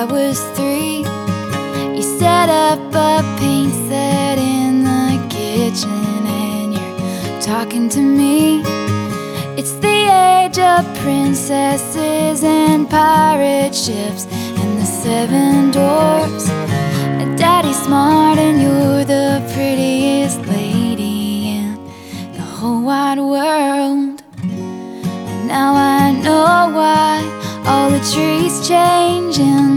I was three. You set up a paint set in the kitchen and you're talking to me. It's the age of princesses and pirate ships and the seven dwarfs. Daddy's smart and you're the prettiest lady in the whole wide world. And now I know why all the trees change in.